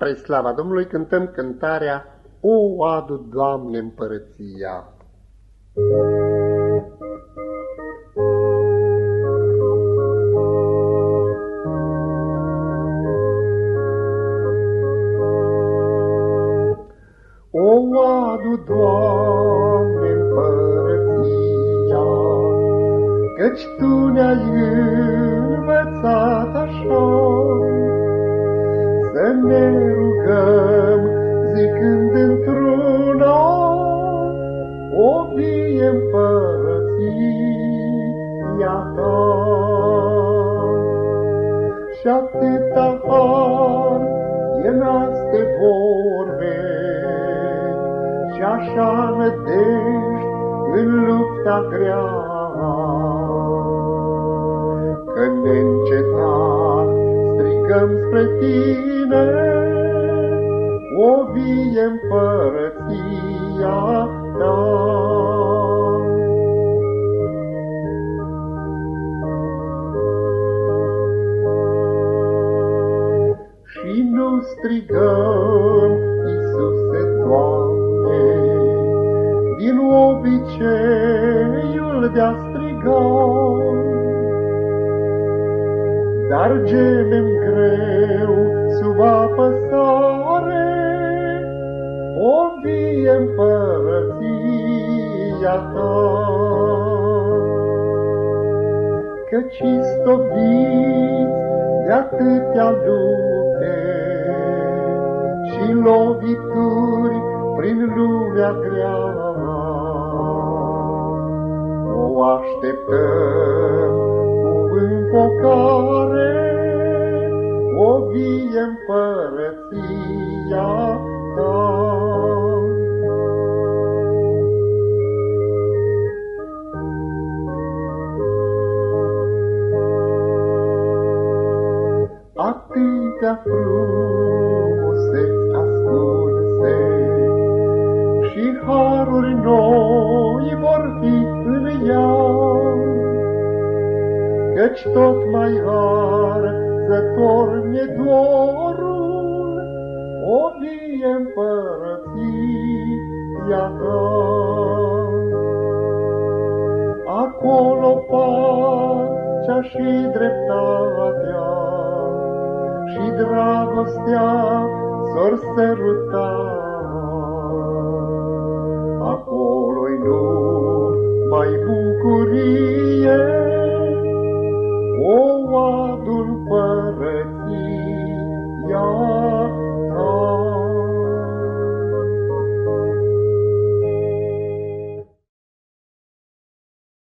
Spre slava Domnului cântăm cântarea O adu, Doamne, împărăția. O adu, Doamne, împărăția, Căci Tu ne-ai învățat așa, să ne rugăm zicând într-una, O vie împărăția ta. Și atâta har e naste vorbe, Și așa nădejdi în lupta grea, strigăm spre tine, o vie împărăția ta. Și nu strigăm, Iisuse, Doamne, din obiceiul de-a striga, dar gemem greu vie împărăția ta. Căci istoviți de atâtea lupte și lovituri prin lumea grea, o așteptăm cu înfocare, o vie împărăția ta. Atâtea frumuseți ascunse și haruri noi vor fi în ea, Căci tot mai arzător mi-e dorul, O vie împărăția ta. Acolo pacea și dreptatea și dragostea s-or săruta. Acolo-i nu mai bucurie, o oameni